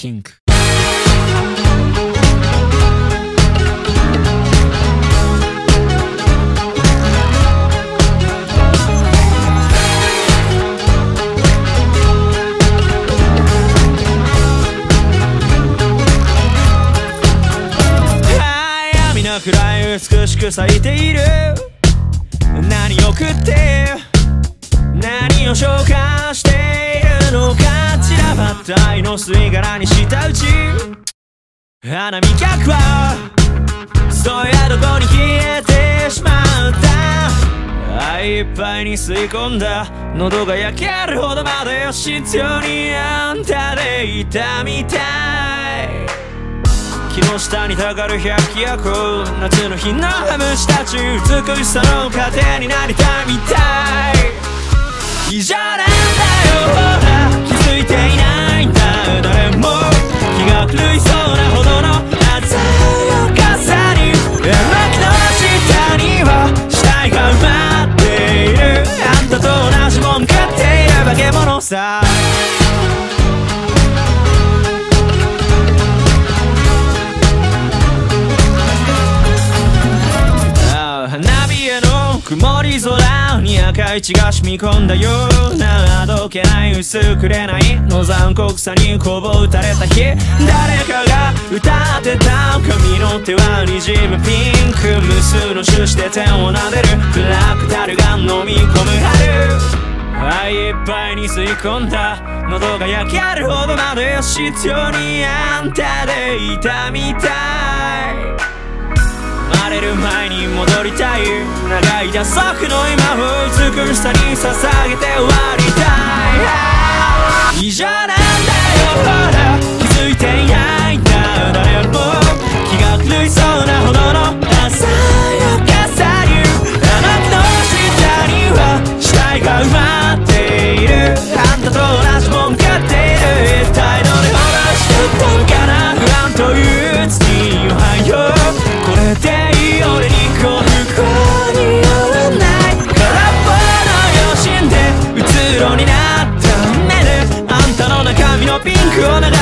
ピンク。闇のくらい美しく咲いている。何を食って何をしているのか散らばった愛の吸い殻にしたうち。花見客はそうやどこに消えてしまった愛いっぱいに吸い込んだ。喉が焼けるほどまで必要にあんたでいたみたい。木の下にたがる百鬼夜行。夏の日のハムシたち美しさの糧になりたみたい。異常化け物さ。花火への曇り空に赤い血が染み込んだようなあどけない薄くれないの残酷さにこぼ打たれた日。誰かが歌ってた髪の手はにじむピンク無数の種子で手を撫でる。暗いっぱいに吸い込んだ喉が焼けるほどまで必要にあんたでいたみたい。生まれる前に戻りたい。長い打足の今を美しさに捧げて終わりたい。異常なん gonna